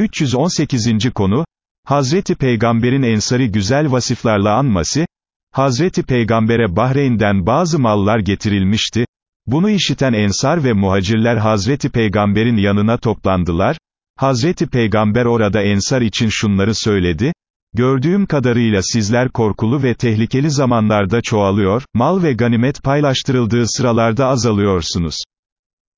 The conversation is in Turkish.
318. konu, Hazreti Peygamber'in ensarı güzel vasıflarla anması, Hazreti Peygamber'e Bahreyn'den bazı mallar getirilmişti, bunu işiten ensar ve muhacirler Hazreti Peygamber'in yanına toplandılar, Hazreti Peygamber orada ensar için şunları söyledi, gördüğüm kadarıyla sizler korkulu ve tehlikeli zamanlarda çoğalıyor, mal ve ganimet paylaştırıldığı sıralarda azalıyorsunuz.